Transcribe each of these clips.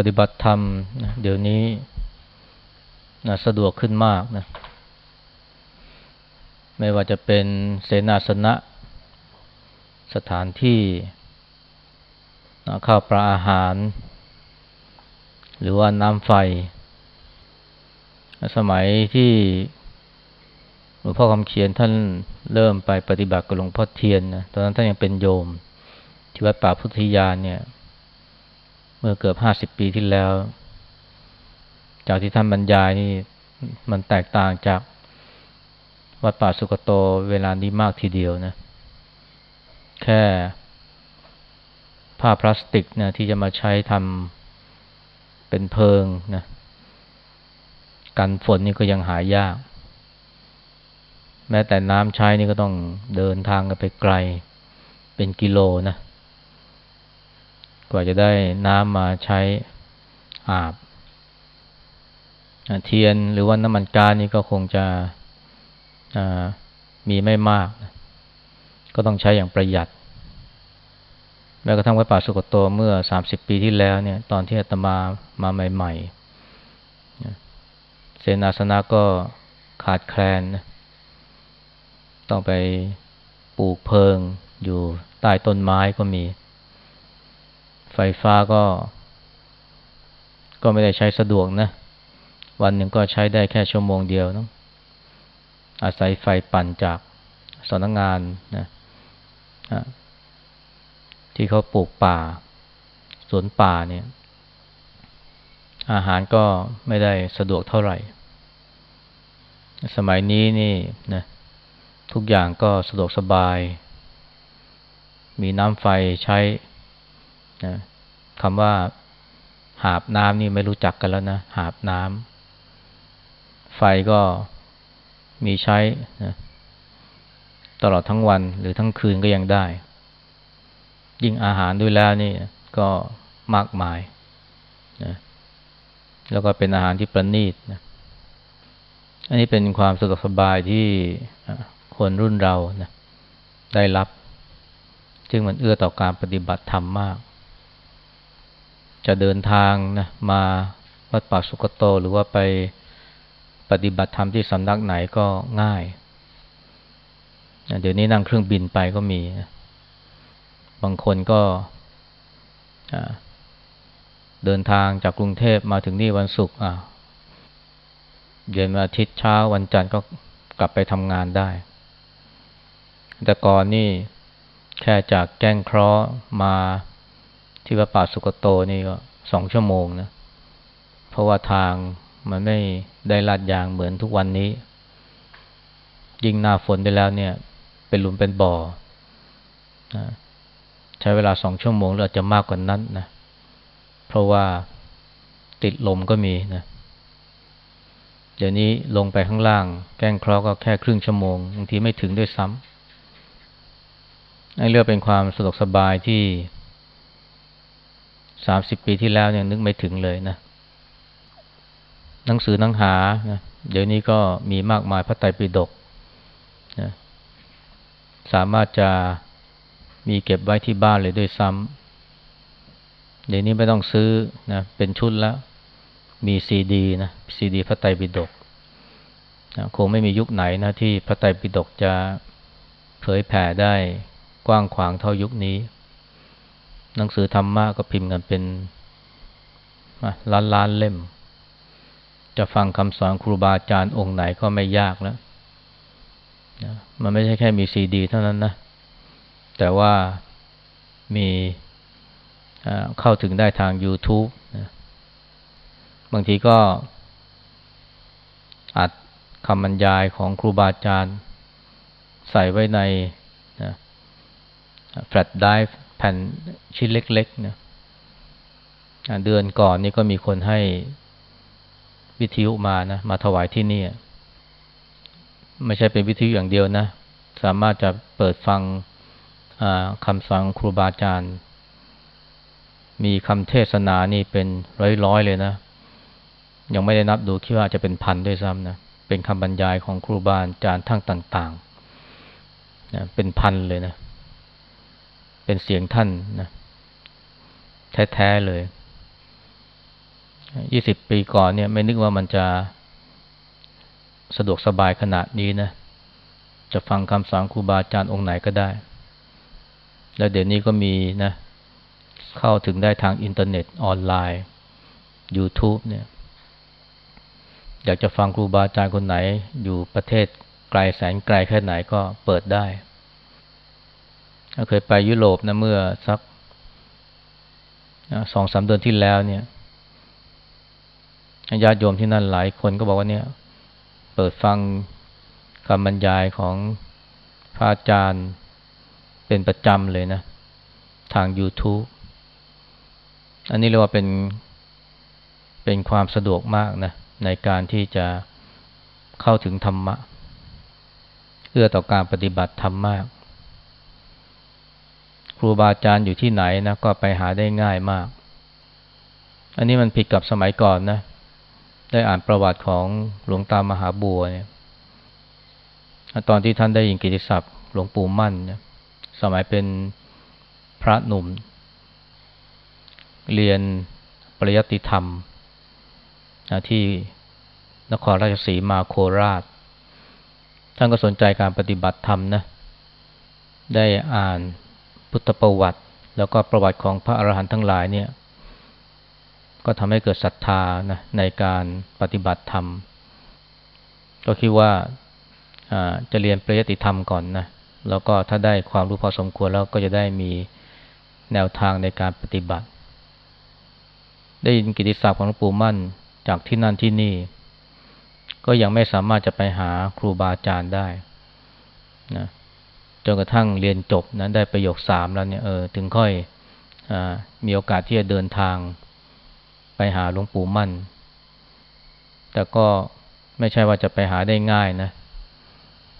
ปฏิบัติธรรมนะเดี๋ยวนี้นะสะดวกขึ้นมากนะ ไม่ว่าจะเป็นเสนาสนะ สถานที่นะข้าวปลาอาหาร หรือว่าน้ำไฟ สมัยที่หลวงพ่อคำเขียนท่านเริ่มไปปฏิบัติกับหลวงพ่อเทียนนะตอนนั้นท่านยังเป็นโยม ที่วัดป่าพุทธยานเนี่ย เมื่อเกือบห้าสิบปีที่แล้ว จากที่ท่านบรรยายนี่มันแตกต่างจากวัดป่าสุกโตเวลานี้มากทีเดียวนะ แค่ผ้าพลาสติกนะที่จะมาใช้ทำเป็นเพิงนะกันฝนนี่ก็ยังหายาก แม้แต่น้ำใช้นี่ก็ต้องเดินทางกันไปไกล เป็นกิโลนะ กว่าจะได้น้ำมาใช้อาบ เทียนหรือว่าน้ำมันกานี่ก็คงจะมีไม่มาก ก็ต้องใช้อย่างประหยัด แม้กระทั่งวัดป่าสุกโตเมื่อสามสิบปีที่แล้วเนี่ยตอนที่อาตมามาใหม่ๆเซนาสนะก็ขาดแคลน ต้องไปปลูกเพิงอยู่ใต้ต้นไม้ก็มี ไฟฟ้าก็ ก็ไม่ได้ใช้สะดวกนะ วันหนึ่งก็ใช้ได้แค่ชั่วโมงเดียวนะอาศัยไฟปั่นจากสำนักงงานนะที่เขาปลูกป่า สวนป่าเนี่ย อาหารก็ไม่ได้สะดวกเท่าไหร่ สมัยนี้นี่นะทุกอย่างก็สะดวกสบาย มีน้ำไฟใช้นะ คำว่า หาบน้ำนี่ไม่รู้จักกันแล้วนะ หาบน้ำไฟก็มีใช้นะตลอดทั้งวันหรือทั้งคืนก็ยังได้ ยิ่งอาหารด้วยแล้วนี่ก็มากมายนะแล้วก็เป็นอาหารที่ประณีตนะอันนี้เป็นความสะดวกสบายที่คนรุ่นเรานะได้รับ ซึ่งมันเอื้อต่อการปฏิบัติธรรมมาก จะเดินทางนะมาวัดป่าสุกโต หรือว่าไปปฏิบัติธรรมที่สำนักไหนก็ง่ายเดี๋ยวนี้นั่งเครื่องบินไปก็มี บางคนก็เดินทางจากกรุงเทพมาถึงนี่วันศุกร์เย็นวันอาทิตย์เช้าวันจันทร์ก็กลับไปทำงานได้ แต่ก่อนนี่แค่จากแก้งเคราะห์มา ที่วัดป่าสุกโตนี่ก็สองชั่วโมงนะ เพราะว่าทางมันไม่ได้ลาดยางเหมือนทุกวันนี้ ยิ่งหน้าฝนได้แล้วเนี่ย เป็นหลุมเป็นบ่อนะใช้เวลาสองชั่วโมงหรืออาจจะมากกว่านั้นนะ เพราะว่าติดลมก็มีนะ เดี๋ยวนี้ลงไปข้างล่าง แก้งเคราะห์ก็แค่ครึ่งชั่วโมงบางทีไม่ถึงด้วยซ้ำนี่เรียกเป็นความสะดวกสบายที่ สามสิบปีที่แล้วยังนึกไม่ถึงเลยนะ หนังสือหนังหานะเดี๋ยวนี้ก็มีมากมายพระไตรปิฎกนะสามารถจะมีเก็บไว้ที่บ้านเลยด้วยซ้ำเดี๋ยวนี้ไม่ต้องซื้อนะเป็นชุดแล้ว มีซีดีนะซีดีพระไตรปิฎกนะคงไม่มียุคไหนนะที่พระไตรปิฎกจะเผยแผ่ได้กว้างขวางเท่ายุคนี้ หนังสือธรรมะก็พิมพ์กันเป็นล้านล้านเล่ม จะฟังคำสอนครูบาอาจารย์องค์ไหนก็ไม่ยากแล้วนะมันไม่ใช่แค่มีซีดี เท่านั้นนะ แต่ว่ามีเข้าถึงได้ทาง YouTube นะบางทีก็อัดคำบรรยายของครูบาอาจารย์ ใส่ไว้ในแฟลชไดร์ แผ่นชิ้นเล็กๆเนี่ยเดือนก่อนนี่ก็มีคนให้วิทยุมานะ มาถวายที่นี่ไม่ใช่เป็นวิทยุอย่างเดียวนะ สามารถจะเปิดฟังคำสั่งครูบาอาจารย์ มีคำเทศนานี่เป็นร้อยๆเลยนะ ยังไม่ได้นับดูคิดว่าจะเป็นพันด้วยซ้ำนะ เป็นคำบรรยายของครูบาอาจารย์ทั้งต่างๆนะเป็นพันเลยนะ เป็นเสียงท่านนะแท้ๆเลยยี่สิบปีก่อนเนี่ยไม่นึกว่ามันจะสะดวกสบายขนาดนี้นะ จะฟังคำสอนครูบาอาจารย์องค์ไหนก็ได้ แล้วเดี๋ยวนี้ก็มีนะ เข้าถึงได้ทางอินเทอร์เน็ตออนไลน์ YouTube เนี่ย อยากจะฟังครูบาอาจารย์คนไหน อยู่ประเทศไกลแสนไกลแค่ไหนก็เปิดได้ เคยไปยุโรปนะเมื่อสักสองสามเดือนที่แล้วเนี่ยญาติโยมที่นั่นหลายคนก็บอกว่าเนี่ย เปิดฟังคำบรรยายของพระอาจารย์เป็นประจำเลยนะ ทาง YouTube อันนี้เรียกว่าเป็นเป็นความสะดวกมากนะ ในการที่จะเข้าถึงธรรมะ เอื้อต่อการปฏิบัติธรรมมาก ครูบาอาจารย์อยู่ที่ไหนนะก็ไปหาได้ง่ายมาก อันนี้มันผิดกับสมัยก่อนนะ ได้อ่านประวัติของหลวงตามหาบัวเนี่ย ตอนที่ท่านได้ยินกิติศัพท์หลวงปู่มั่นเนี่ยสมัยเป็นพระหนุ่ม เรียนปริยัติธรรมที่นครราชสีมาโคราช ท่านก็สนใจการปฏิบัติธรรมนะ ได้อ่าน พุทธประวัติ แล้วก็ประวัติของพระอรหันต์ทั้งหลายเนี่ย ก็ทำให้เกิดศรัทธานะในการปฏิบัติธรรม ก็คิดว่าจะเรียนปริยติธรรมก่อนนะ แล้วก็ถ้าได้ความรู้พอสมควรแล้วก็จะได้มีแนวทางในการปฏิบัติ ได้ยินกิติศัพท์ของหลวงปู่มั่นจากที่นั่นที่นี่ ก็ยังไม่สามารถจะไปหาครูบาอาจารย์ได้นะ จนกระทั่งเรียนจบนะได้ประโยคสามแล้วเนี่ยเออถึงค่อยอมีโอกาสที่จะเดินทางไปหาหลวงปู่มั่น แต่ก็ไม่ใช่ว่าจะไปหาได้ง่ายนะ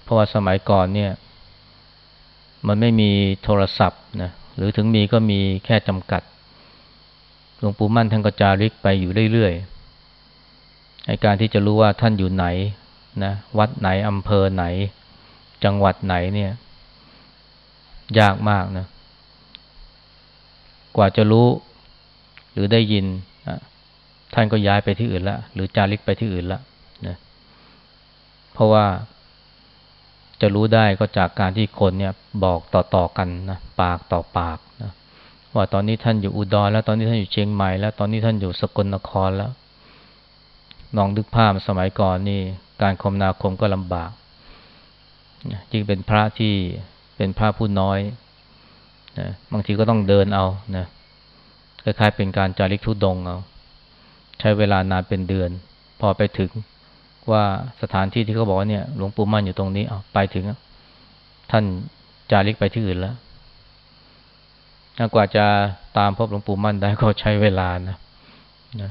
เพราะว่าสมัยก่อนเนี่ย มันไม่มีโทรศัพท์นะหรือถึงมีก็มีแค่จำกัดหลวงปู่มั่นท่านก็จาริกไปอยู่เรื่อยๆในการที่จะรู้ว่าท่านอยู่ไหนนะวัดไหนอำเภอไหน จังหวัดไหนเนี่ย ยากมากนะ กว่าจะรู้หรือได้ยิน ท่านก็ย้ายไปที่อื่นละ หรือจาริกไปที่อื่นละนะเพราะว่าจะรู้ได้ก็จากการที่คนเนี่ยบอกต่อๆกันนะปากต่อปากนะว่าตอนนี้ท่านอยู่อุดรแล้วตอนนี้ท่านอยู่เชียงใหม่แล้วตอนนี้ท่านอยู่สกลนครแล้วลองนึกภาพสมัยก่อนนี่ การคมนาคมก็ลำบากจึงเป็นพระที่ เป็นพระผู้น้อยนะบางทีก็ต้องเดินเอานะคล้ายๆเป็นการจาริกทุดงเอา ใช้เวลานานเป็นเดือน พอไปถึงว่าสถานที่ที่เขาบอกเนี่ยหลวงปู่มั่นอยู่ตรงนี้เอาไปถึง ท่านจาริกไปที่อื่นแล้วกว่าจะตามพบหลวงปู่มั่นได้ก็ใช้เวลานะนะ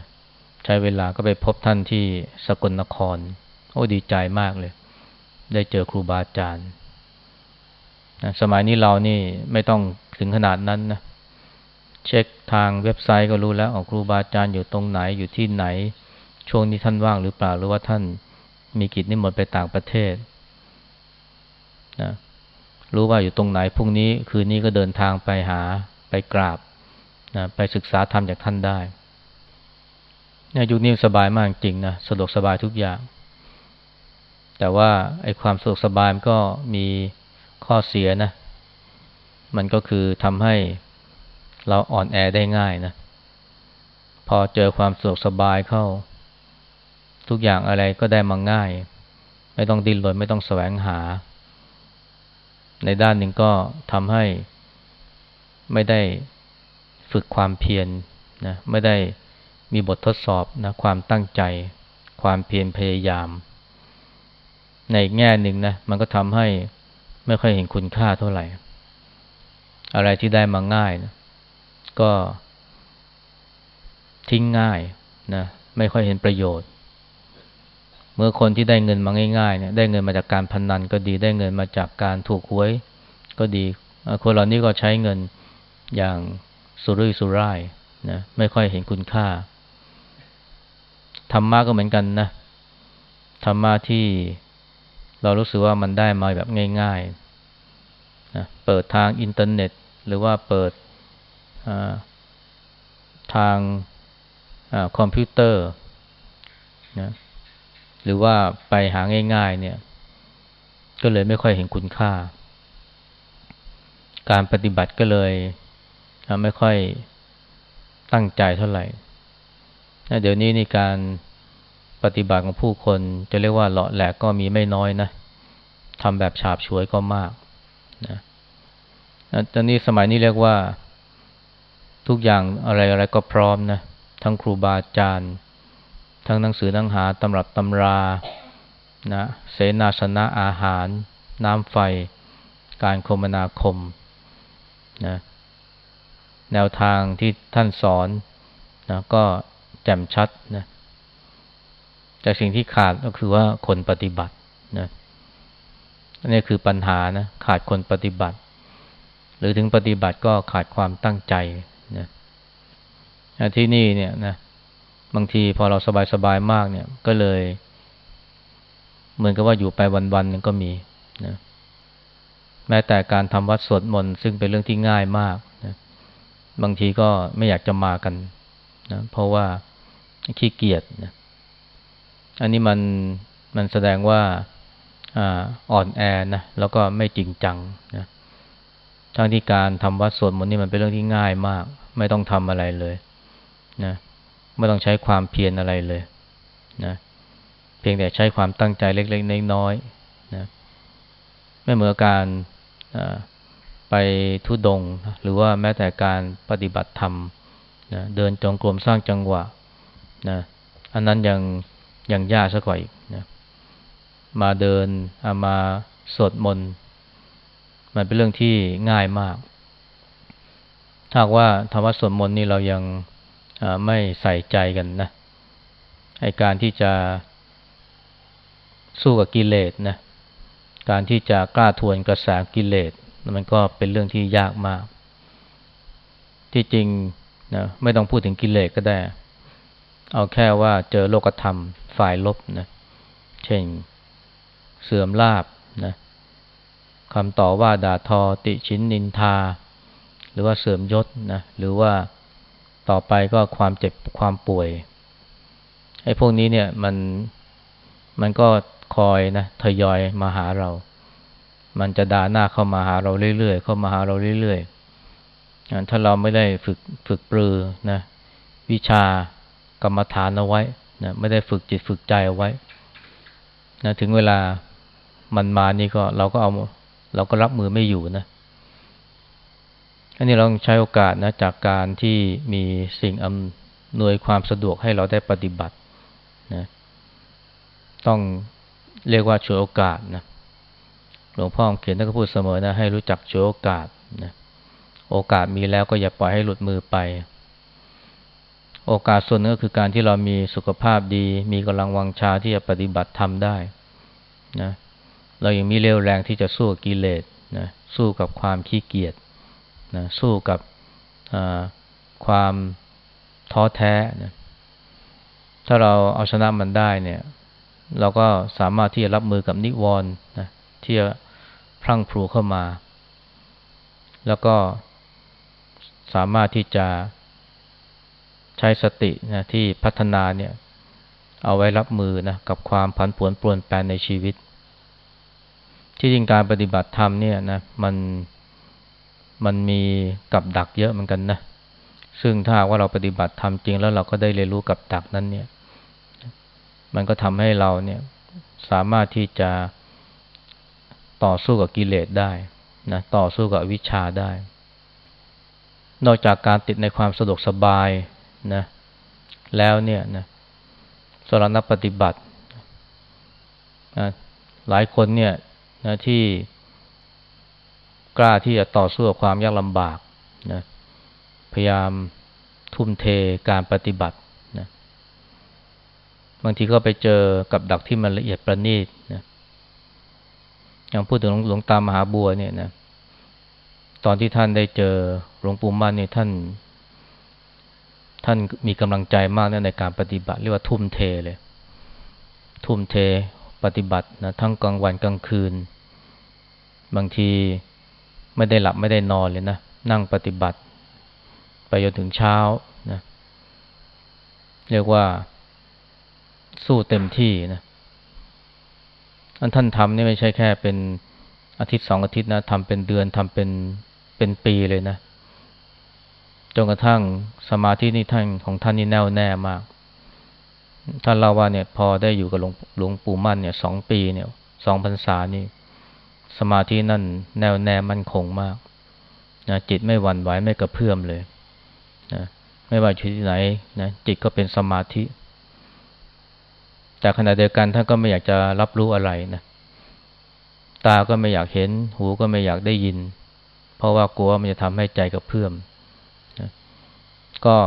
ใช้เวลาก็ไปพบท่านที่สกลนคร โอ้ดีใจมากเลย ได้เจอครูบาอาจารย์ สมัยนี้เรานี่ไม่ต้องถึงขนาดนั้นนะเช็คทางเว็บไซต์ก็รู้แล้วออกครูบาอาจารย์อยู่ตรงไหนอยู่ที่ไหน ช่วงนี้ท่านว่างหรือเปล่าหรือว่าท่านมีกิจนิมนต์ไปต่างประเทศนะรู้ว่าอยู่ตรงไหนพรุ่งนี้คืนนี้ก็เดินทางไปหาไปกราบนะไปศึกษาธรรมจากท่านได้เนี่ยยุคนี้สบายมากจริงนะสะดวกสบายทุกอย่าง แต่ว่าไอ้ความสะดวกสบายมันก็มี ข้อเสียนะ มันก็คือทำให้เราอ่อนแอได้ง่ายนะ พอเจอความสะดวกสบายเข้า ทุกอย่างอะไรก็ได้มาง่าย ไม่ต้องดิ้นรนไม่ต้องแสวงหา ในด้านหนึ่งก็ทำให้ไม่ได้ฝึกความเพียรนนะไม่ได้มีบททดสอบนะความตั้งใจ ความเพียรพยายาม ในแง่หนึ่งนะมันก็ทำให้ ไม่ค่อยเห็นคุณค่าเท่าไหร่ อะไรที่ได้มาง่ายนะก็ทิ้งง่ายนะไม่ค่อยเห็นประโยชน์ เมื่อคนที่ได้เงินมาง่ายๆเนี่ยได้เงินมาจากการพนนันก็ดีได้เงินมาจากการถูกหวย ก็ดีคนเหล่านี้ก็ใช้เงินอย่างสุรุ่ยสุร่ายนะไม่ค่อยเห็นคุณค่าธรรมะก็เหมือนกันนะธรรมะที่ เรารู้สึกว่ามันได้มาแบบง่ายๆนะเปิดทางอินเทอร์เน็ต หรือว่าเปิดทางอคอมพิวเตอร์นะหรือว่าไปหาง่าย ๆ เนี่ย ก็เลยไม่ค่อยเห็นคุณค่า การปฏิบัติก็เลยไม่ค่อยตั้งใจเท่าไหร่เดี๋ยวนี้นี่การ ปฏิบัติของผู้คนจะเรียกว่าเลาะแหลกก็มีไม่น้อยนะทำแบบฉาบฉวยก็มากนะตอนนี้สมัยนี้เรียกว่าทุกอย่างอะไรอะไรก็พร้อมนะทั้งครูบาอาจารย์ ทั้งหนังสือหนังหาตำรับตำรานะเสนาสนะอาหาร น้ำไฟ การคมนาคมนะแนวทางที่ท่านสอนนะก็แจ่มชัดนะ แต่สิ่งที่ขาดก็คือว่าคนปฏิบัตินะนี่คือปัญหานะขาดคนปฏิบัติ หรือถึงปฏิบัติก็ขาดความตั้งใจนะที่นี่เนี่ยนะบางทีพอเราสบายๆมากเนี่ย ก็เลย เหมือนกับว่าอยู่ไปวันๆนึงก็มีนะแม้แต่การทำวัดสวดมนต์ซึ่งเป็นเรื่องที่ง่ายมากนะบางทีก็ไม่อยากจะมากันนะเพราะว่าขี้เกียจนะ อันนี้มันมันแสดงว่าอ่อนแอนะแล้วก็ไม่จริงจังนะทั้งที่การทำวัดสวดมนต์นี่มันเป็นเรื่องที่ง่ายมาก ไม่ต้องทำอะไรเลยนะไม่ต้องใช้ความเพียรอะไรเลยนะเพียงแต่ใช้ความตั้งใจเล็กๆน้อยๆนะไม่เหมือนการไปทุดง หรือว่าแม้แต่การปฏิบัติธรรมนะเดินจงกรมสร้างจังหวะนะอันนั้นยัง ยังยากซะกว่าอีกนะมาเดินามาสวดมนต์มันเป็นเรื่องที่ง่ายมาก ถ้าว่าธรรมะสวดมนต์นี่เรายังไม่ใส่ใจกันนะไอการที่จะสู้กับกิเลสนะการที่จะกล้าทวนกระแสกิเลสมันก็เป็นเรื่องที่ยากมาก ที่จริงนะไม่ต้องพูดถึงกิเลสก็ได้ เอาแค่ว่าเจอโลกธรรมฝ่ายลบนะ เช่น เสื่อมลาบนะคำต่อว่าด่าทอติชินนินทา หรือว่าเสื่อมยศนะ หรือว่าต่อไปก็ความเจ็บความป่วยไอ้พวกนี้เนี่ยมันมันก็คอยนะทยอยมาหาเรา มันจะด่าหน้าเข้ามาหาเราเรื่อยๆเข้ามาหาเราเรื่อยๆถ้าเราไม่ได้ฝึกฝึกปรือนะ วิชา กรรมฐานเอาไว้นะไม่ได้ฝึกจิตฝึกใจเอาไว้นะถึงเวลามันมานี่ก็เราก็เอาเราก็รับมือไม่อยู่นะอันนี้เราใช้โอกาสนะจากการที่มีสิ่งอำนวยความสะดวกให้เราได้ปฏิบัตินะต้องเรียกว่าช่วยโอกาสนะหลวงพ่อเขียนท่านก็พูดเสมอนะให้รู้จักช่วยโอกาสนะโอกาสมีแล้วก็อย่าปล่อยให้หลุดมือไป โอกาสส่วนนึงก็คือการที่เรามีสุขภาพดี มีกำลังวังชาที่จะปฏิบัติทำได้นะเรายังมีเรี่ยวแรงที่จะสู้กิเลสนะสู้กับความขี้เกียจนะสู้กับความท้อแท้นะถ้าเราเอาชนะมันได้เนี่ย เราก็สามารถที่จะรับมือกับนิวรณ์นะที่จะพรั่งพรูเข้ามา แล้วก็สามารถที่จะ ใช้สตินะที่พัฒนาเนี่ยเอาไว้รับมือนะกับความผันผวนปรวนแปรในชีวิต ที่จริงการปฏิบัติธรรมเนี่ยนะมันมันมีกับดักเยอะเหมือนกันนะซึ่งถ้าว่าเราปฏิบัติธรรมจริงแล้วเราก็ได้เรียนรู้กับดักนั้นเนี่ย มันก็ทำให้เราเนี่ยสามารถที่จะต่อสู้กับกิเลสได้นะต่อสู้กับวิชาได้ นอกจากการติดในความสะดวกสบาย นะแล้วเนี่ยนะสรณปฏิบัตินะหลายคนเนี่ยนะที่กล้าที่จะต่อสู้กับความยากลำบากนะพยายามทุ่มเทการปฏิบัตินะบางทีก็ไปเจอกับดักที่มันละเอียดประณีตนะอย่างพูดถึงหลวงตามหาบัวเนี่ยนะตอนที่ท่านได้เจอหลวงปู่มั่นเนี่ยท่าน ท่านมีกำลังใจมากในการปฏิบัติเรียกว่าทุ่มเทเลย ทุ่มเทปฏิบัตินะทั้งกลางวันกลางคืน บางทีไม่ได้หลับไม่ได้นอนเลยนะ นั่งปฏิบัติ ไปจนถึงเช้านะเรียกว่าสู้เต็มที่นะอันท่านทำนี่ไม่ใช่แค่เป็นอาทิตย์สองอาทิตย์นะทำเป็นเดือนทำเป็นเป็นปีเลยนะ จนกระทั่งสมาธินี่ท่านของท่านนี่แน่วแน่มาก ท่านเล่าว่าเนี่ยพอได้อยู่กับหลวงงปู่มั่นเนี่ยสองปีเนี่ยสองพรรษานี่ สมาธินั่นแน่วแน่มั่นคงมากนะจิตไม่หวั่นไหวไม่กระเพื่อมเลยนะไม่ว่าอยู่ที่ไหนนะจิตก็เป็นสมาธิ แต่ขณะเดียวกันท่านก็ไม่อยากจะรับรู้อะไรนะตาก็ไม่อยากเห็น หูก็ไม่อยากได้ยิน เพราะว่ากลัวมันจะทำให้ใจกระเพื่อม ก็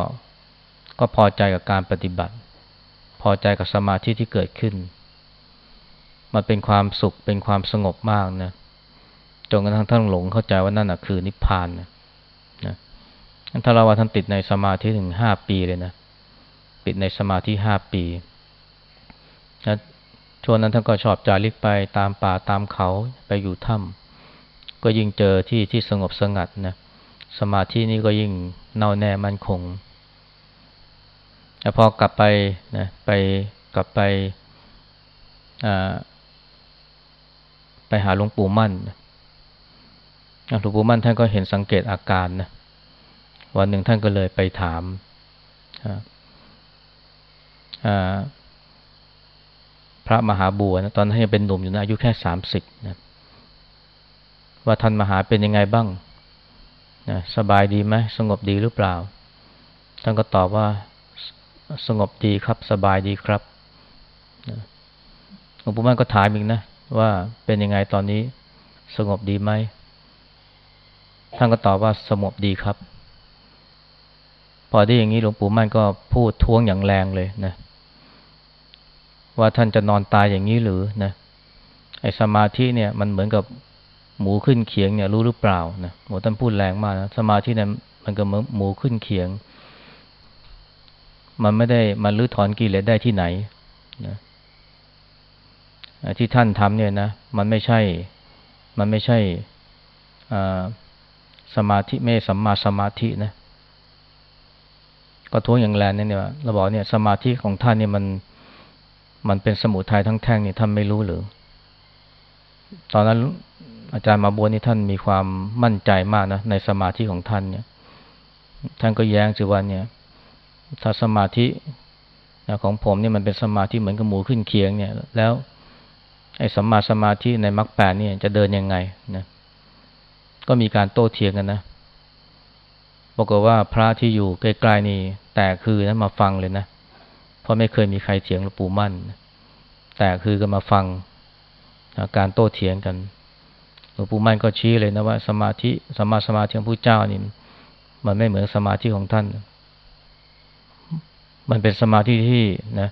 ก็พอใจกับการปฏิบัติ พอใจกับสมาธิที่เกิดขึ้น มันเป็นความสุขเป็นความสงบมากนะจนกระทั่งท่านหลงเข้าใจว่านั่นคือนิพพานนะนะถ้าเราว่าท่านติดในสมาธิถึงห้าปีเลยนะติดในสมาธิห้าปีนะช่วงนั้นท่านก็ชอบจาริกไปตามป่าตามเขาไปอยู่ถ้ำก็ยิ่งเจอที่ที่สงบสงัดนะ สมาธินี้ก็ยิ่งเน่าแน่มั่นคงแต่พอกลับไปนะไปกลับไปไปหาหลวงปู่มั่นหลวงปู่มั่นท่านก็เห็นสังเกตอาการนะวันหนึ่งท่านก็เลยไปถามพระมหาบัวนะตอนนั้นยังเป็นหนุ่มอยู่นะอายุแค่สามสิบนะว่าท่านมหาเป็นยังไงบ้าง นะสบายดีไหมสงบดีหรือเปล่า ท่านก็ตอบว่าสงบดีครับ สบายดีครับหลวงปู่มั่นก็ถามอีกนะ ว่าเป็นยังไงตอนนี้สงบดีไหมท่านก็ตอบว่าสงบดีครับ พอได้อย่างนี้หลวงปู่มั่นก็พูดท้วงอย่างแรงเลยนะ ว่าท่านจะนอนตายอย่างนี้หรือนะไอ้สมาธิเนี่ย มันเหมือนกับ หมูขึ้นเขียงเนี่ยรู้หรือเปล่านะโหท่านพูดแรงมากนะสมาธิเนี่ยมันก็เหมือนหมูขึ้นเขียง มันไม่ได้มันรื้อถอนกิเลสได้ที่ไหนนะที่ท่านทำเนี่ยนะมันไม่ใช่ มันไม่ใช่สมาธิไม่สัมมาสมาธินะก็ท้วงอย่างแรงเนี่ยเราบอกเนี่ยสมาธิของท่านเนี่ยมันมันเป็นสมุทัยทั้งแท่งนี่ท่านไม่รู้หรือ ตอนนั้น อาจารย์มาบัวนี่ท่านมีความมั่นใจมากนะในสมาธิของท่านเนี่ย ท่านก็แย้งสิว่าเนี่ย ถ้าสมาธิของผมเนี่ยมันเป็นสมาธิเหมือนกับหมูขึ้นเคียงเนี่ย แล้วไอ้สัมมาสมาธิในมรรคแปดเนี่ยจะเดินยังไงนะก็มีการโต้เถียงกันนะบอกว่าพระที่อยู่ใกล้ๆนี่แต่คือนะมาฟังเลยนะเพราะไม่เคยมีใครเถียงหลวงปู่มั่น แต่คือก็มาฟังการโต้เถียงกัน หลวงปู่มั่นก็ชี้เลยนะว่า สมาธิสมาสมาธิของผู้เจ้านี่มันไม่เหมือนสมาธิของท่าน มันเป็นสมาธิที่นะ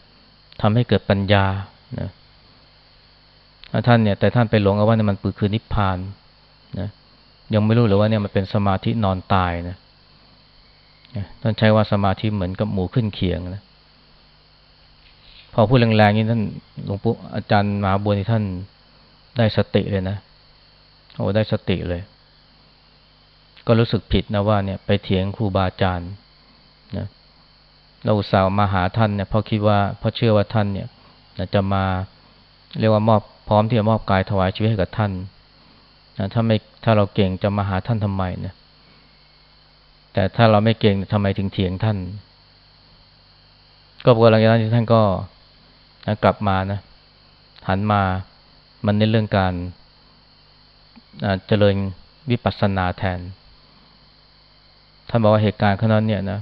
ทำให้เกิดปัญญานะท่านเนี่ย แต่ท่านไปหลงเอาว่าเนี่ยมันปืคือนิพพานนะยังไม่รู้หรือว่าเนี่ยมันเป็นสมาธินอนตายนะท่านใช้ว่าสมาธิเหมือนกับหมูขึ้นเคียงนะพอพูดแรงๆนี้ท่านหลวงปู่อาจารย์มหาบัวนี่ท่านได้สติเลยนะ โอ้ได้สติเลย ก็รู้สึกผิดนะว่าเนี่ยไปเถียงครูบาอาจารย์นะเราอุตส่าห์มาหาท่านเนี่ยเพราะคิดว่าเพราะเชื่อว่าท่านเนี่ยจะมาเรียกว่ามอบพร้อมที่จะมอบกายถวายชีวิตให้กับท่านนะถ้าไม่ถ้าเราเก่งจะมาหาท่านทำไมเนี่ยแต่ถ้าเราไม่เก่งทำไมถึงเถียงท่าน ก็ปรากฏหลังจากนั้นท่านก็กลับมานะหันมามันในเรื่องการ เจริญวิปัสสนาแทน ท่านบอกว่าเหตุการณ์ขนาดเนี่ยนะ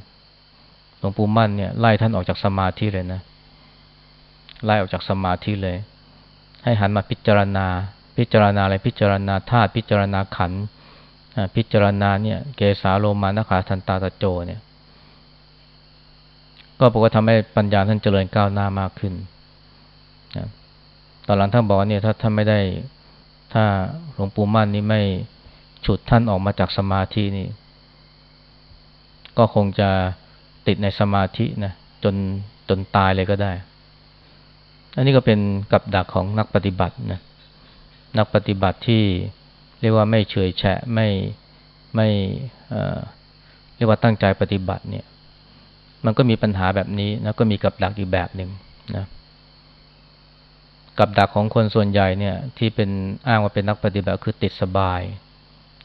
หลวงปู่มั่นเนี่ยไล่ท่านออกจากสมาธิเลยนะไล่ออกจากสมาธิเลย ให้หันมาพิจารณา พิจารณาอะไรพิจารณาธาตุพิจารณาขันธ์พิจารณาเนี่ย เกสาโลมานขาทันตาตะโจเนี่ย ก็บอกว่าทำให้ปัญญาท่านเจริญก้าวหน้ามากขึ้นนะตอนหลังท่านบอกเนี่ยถ้าท่านไม่ได้ ถ้าหลวงปู่มั่นนี่ไม่ฉุดท่านออกมาจากสมาธินี่ ก็คงจะติดในสมาธินะจนจนตายเลยก็ได้ อันนี้ก็เป็นกับดักของนักปฏิบัตินะนักปฏิบัติที่เรียกว่าไม่เฉยแฉะไม่ไม่เรียกว่าตั้งใจปฏิบัติเนี่ย มันก็มีปัญหาแบบนี้แล้วก็มีกับดักอีกแบบหนึ่งนะ กับดักของคนส่วนใหญ่เนี่ยที่เป็นอ้างว่าเป็นนักปฏิบัติคือติดสบาย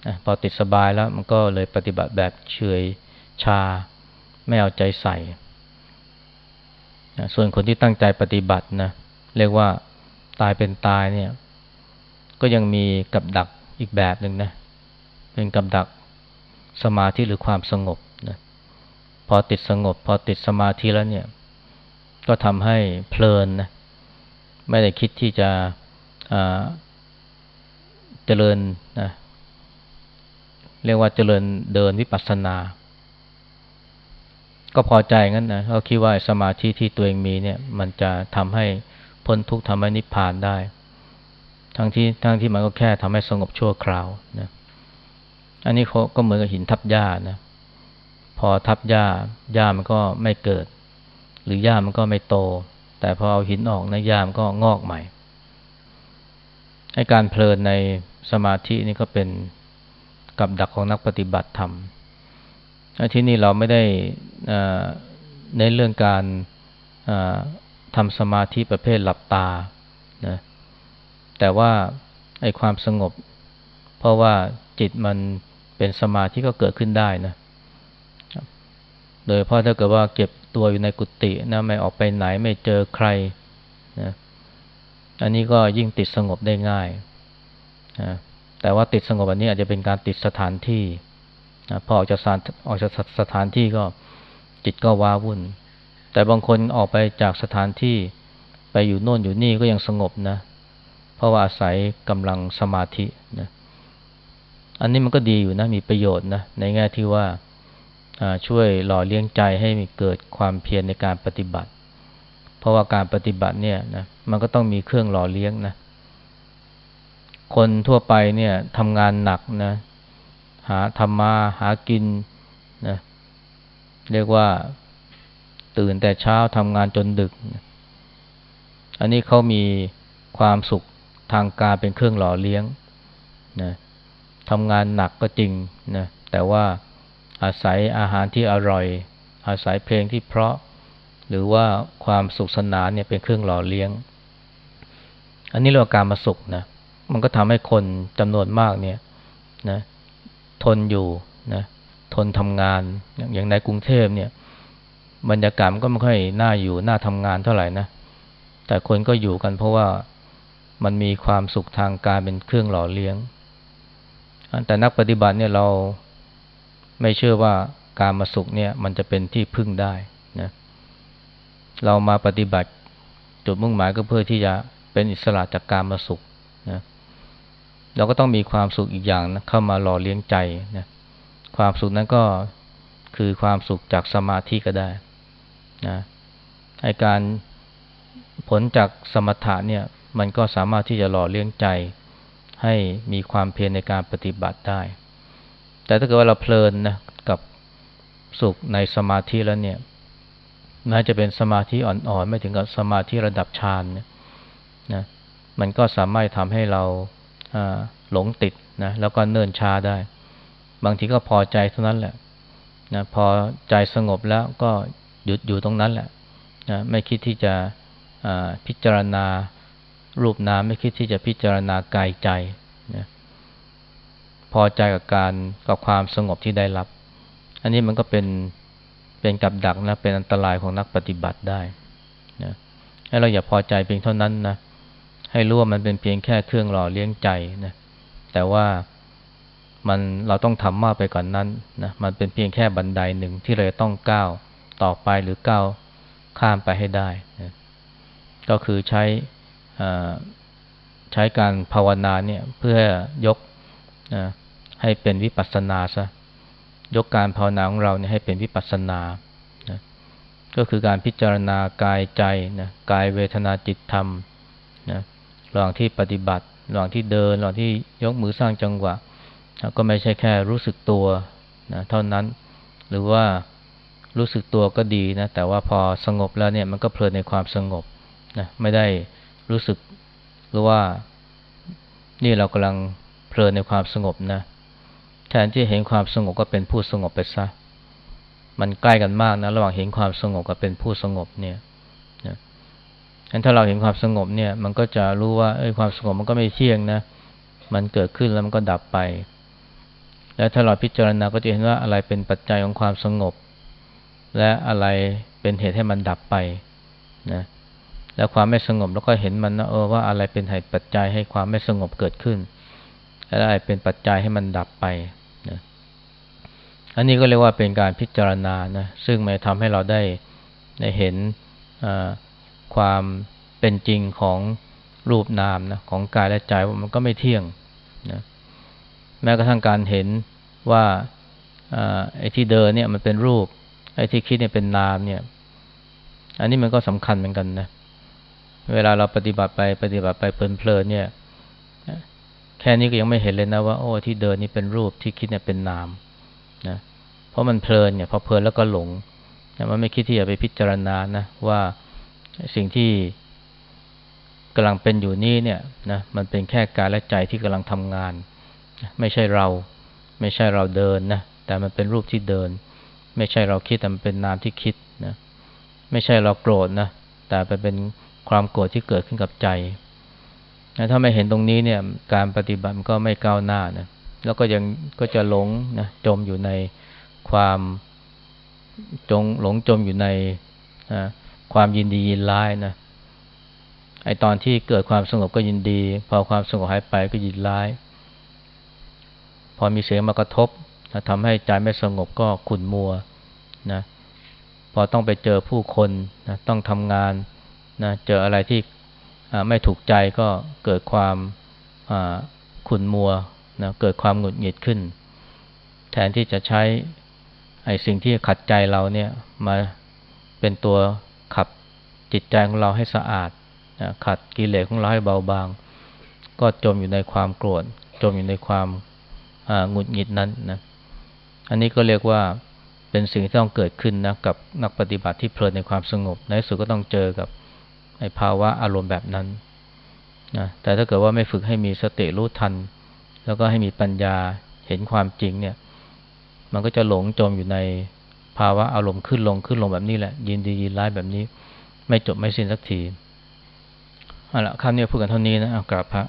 นะพอติดสบายแล้วมันก็เลยปฏิบัติแบบเฉยชา ไม่เอาใจใส่นะส่วนคนที่ตั้งใจปฏิบัตินะเรียกว่าตายเป็นตายเนี่ย ก็ยังมีกับดักอีกแบบหนึ่งนะเป็นกับดักสมาธิหรือความสงบนะพอติดสงบ พอติดสมาธิแล้วเนี่ย ก็ทำให้เพลินนะ ไม่ได้คิดที่จะเจริญนะเรียกว่าเจริญเดินวิปัสสนา ก็พอใจงั้นนะเขาคิดว่าสมาธิที่ตัวเองมีเนี่ย มันจะทำให้พ้นทุกข์ทำให้นิพพานได้ ทั้งที่ทั้งที่มันก็แค่ทำให้สงบชั่วคราวนะอันนี้เขาก็เหมือนกับหินทับหญ้านะพอทับหญ้าหญ้ามันก็ไม่เกิด หรือหญ้ามันก็ไม่โต แต่พอเอาหินออกนะหญ้ามก็งอกใหม่ให้การเพลินในสมาธินี่ก็เป็นกับดักของนักปฏิบัติธรรมที่นี่เราไม่ได้ในเรื่องการทำสมาธิประเภทหลับตานะแต่ว่าไอ้ความสงบ เพราะว่าจิตมันเป็นสมาธิก็เกิดขึ้นได้นะ โดยเพราะถ้าเกิดว่าเก็บตัวอยู่ในกุฏินะไม่ออกไปไหนไม่เจอใครนะอันนี้ก็ยิ่งติดสงบได้ง่ายนะแต่ว่าติดสงบอันนี้อาจจะเป็นการติดสถานที่นะพอออกจากสถานออกจากสถานที่ก็จิตก็ว้าวุ่น แต่บางคนออกไปจากสถานที่ไปอยู่โน่นอยู่นี่ก็ยังสงบนะ เพราะว่าอาศัยกำลังสมาธินะอันนี้มันก็ดีอยู่นะมีประโยชน์นะในแง่ที่ว่า ช่วยหล่อเลี้ยงใจให้มีเกิดความเพียรในการปฏิบัติ เพราะว่าการปฏิบัติเนี่ยนะมันก็ต้องมีเครื่องหล่อเลี้ยงนะคนทั่วไปเนี่ยทำงานหนักนะหาทำมาหากินนะเรียกว่าตื่นแต่เช้าทำงานจนดึก อันนี้เขามีความสุขทางการเป็นเครื่องหล่อเลี้ยงนะทำงานหนักก็จริงนะแต่ว่า อาศัยอาหารที่อร่อย อาศัยเพลงที่เพราะ หรือว่าความสุขสนานเนี่ยเป็นเครื่องหล่อเลี้ยง อันนี้เรียกว่าการมาสุขนะมันก็ทำให้คนจำนวนมากเนี่ยนะทนอยู่นะทนทำงานอย่างในกรุงเทพเนี่ย บรรยากาศก็ไม่ค่อยน่าอยู่น่าทำงานเท่าไหร่นะแต่คนก็อยู่กันเพราะว่ามันมีความสุขทางการเป็นเครื่องหล่อเลี้ยง แต่นักปฏิบัติเนี่ยเรา ไม่เชื่อว่าการมาสุขเนี่ยมันจะเป็นที่พึ่งได้นะเรามาปฏิบัติจุดมุ่งหมายก็เพื่อที่จะเป็นอิสระจากการมาสุขนะเราก็ต้องมีความสุขอีกอย่างนะเข้ามาหล่อเลี้ยงใจนะความสุขนั้นก็คือความสุขจากสมาธิก็ได้นะให้การผลจากสมถะเนี่ยมันก็สามารถที่จะหล่อเลี้ยงใจ ให้มีความเพียรในการปฏิบัติได้ แต่ถ้าเกิดว่าเราเพลินนะกับสุขในสมาธิแล้วเนี่ยแม้จะเป็นสมาธิอ่อนๆ ไม่ถึงกับสมาธิระดับฌานเนี่ยนะมันก็สามารถทำให้เราหลงติดนะแล้วก็เนิ่นช้าได้ บางทีก็พอใจเท่านั้นแหละนะพอใจสงบแล้วก็หยุดอยู่ตรงนั้นแหละนะไม่คิดที่จะพิจารณารูปนามไม่คิดที่จะพิจารณากายใจ พอใจกับการกับความสงบที่ได้รับ อันนี้มันก็เป็นเป็นกับดักนะเป็นอันตรายของนักปฏิบัติได้นะให้เราอย่าพอใจเพียงเท่านั้นนะให้รู้ว่ามันเป็นเพียงแค่เครื่องหล่อเลี้ยงใจนะแต่ว่ามันเราต้องทำมากไปกว่านนั้นนะมันเป็นเพียงแค่บันไดหนึ่งที่เราต้องก้าวต่อไปหรือก้าวข้ามไปให้ได้นะก็คือใช้ใช้การภาวนาเนี่ยเพื่อยกนะ ให้เป็นวิปัสสนาซะยกการภาวนาของเราเนี่ยให้เป็นวิปัสสนานะก็คือการพิจารณากายใจนะกายเวทนาจิตธรรมนะระหว่างที่ปฏิบัติระหว่างที่เดินระหว่างที่ยกมือสร้างจังหวะก็ไม่ใช่แค่รู้สึกตัวนะเท่านั้น หรือว่ารู้สึกตัวก็ดีนะแต่ว่าพอสงบแล้วเนี่ยมันก็เพลินในความสงบนะไม่ได้รู้สึกหรือว่านี่เรากำลังเพลินในความสงบนะ แทนที่เห็นความสงบก็เป็นผู้สงบไปซะ มันใกล้กันมากนะ ระหว่างเห็นความสงบกับเป็นผู้สงบเนี่ยนะงั้นถ้าเราเห็นความสงบเนี่ย มันก็จะรู้ว่าเอ้ยความสงบมันก็ไม่เที่ยงนะ มันเกิดขึ้นแล้วมันก็ดับไป แล้วถ้าเราพิจารณาก็จะเห็นว่าอะไรเป็นปัจจัยของความสงบ และอะไรเป็นเหตุให้มันดับไปนะแล้วความไม่สงบแล้วก็เห็นมันนะเออว่าอะไรเป็นเหตุปัจจัยให้ความไม่สงบเกิดขึ้น และอะไรเป็นปัจจัยให้มันดับไป อันนี้ก็เรียกว่าเป็นการพิจารณานะซึ่งมันทำให้เราได้ได้เห็นความเป็นจริงของรูปนามนะของกายและใจว่ามันก็ไม่เที่ยงนะแม้กระทั่งการเห็นว่าไอ้ที่เดินเนี่ยมันเป็นรูป ไอ้ที่คิดเนี่ยเป็นนามเนี่ย อันนี้มันก็สำคัญเหมือนกันนะเวลาเราปฏิบัติไปปฏิบัติไปเพลินๆเนี่ย แค่นี้ก็ยังไม่เห็นเลยนะว่าโอ้ที่เดินนี่เป็นรูปที่คิดเนี่ยเป็นนาม นะเพราะมันเพลินเนี่ยพอเพลินแล้วก็หลงมันไม่คิดที่จะไปพิจารณานะว่าสิ่งที่กำลังเป็นอยู่นี้เนี่ยนะมันเป็นแค่กายและใจที่กำลังทำงาน ไม่ใช่เราไม่ใช่เราเดินนะแต่มันเป็นรูปที่เดิน ไม่ใช่เราคิดแต่มันเป็นนามที่คิดนะไม่ใช่เราโกรธนะแต่เป็นความโกรธที่เกิดขึ้นกับใจถ้าไม่เห็นตรงนี้เนี่ยการปฏิบัติก็ไม่ก้าวหน้านะ แล้วก็ยังก็จะหลงนะจมอยู่ในความจงหลงจมอยู่ในความยินดียินร้ายนะไอตอนที่เกิดความสงบก็ยินดี พอความสงบหายไปก็ยินร้าย พอมีเสียงมากระทบนะทำให้ใจไม่สงบก็ขุ่นมัวนะพอต้องไปเจอผู้คนนะต้องทำงานนะเจออะไรที่ไม่ถูกใจก็เกิดความขุ่นมัว นะเกิดความหงุดหงิดขึ้น แทนที่จะใช้ไอ้สิ่งที่ขัดใจเราเนี่ยมาเป็นตัวขับจิตใจของเราให้สะอาดนะขัดกิเลสของเราให้เบาบาง ก็จมอยู่ในความโกรธ จมอยู่ในความหงุดหงิดนั้นนะอันนี้ก็เรียกว่าเป็นสิ่งที่ต้องเกิดขึ้นนะกับนักปฏิบัติที่เพลินในความสงบ ในสุดก็ต้องเจอกับไอ้ภาวะอารมณ์แบบนั้นนะแต่ถ้าเกิดว่าไม่ฝึกให้มีสติรู้ทัน แล้วก็ให้มีปัญญาเห็นความจริงเนี่ย มันก็จะหลงจมอยู่ในภาวะอารมณ์ขึ้นลงขึ้นลงแบบนี้แหละ ยินดียินร้ายแบบนี้ ไม่จบไม่สิ้นสักทีเอาละคำนี้พูดกันเท่านี้นะเอากราบพระ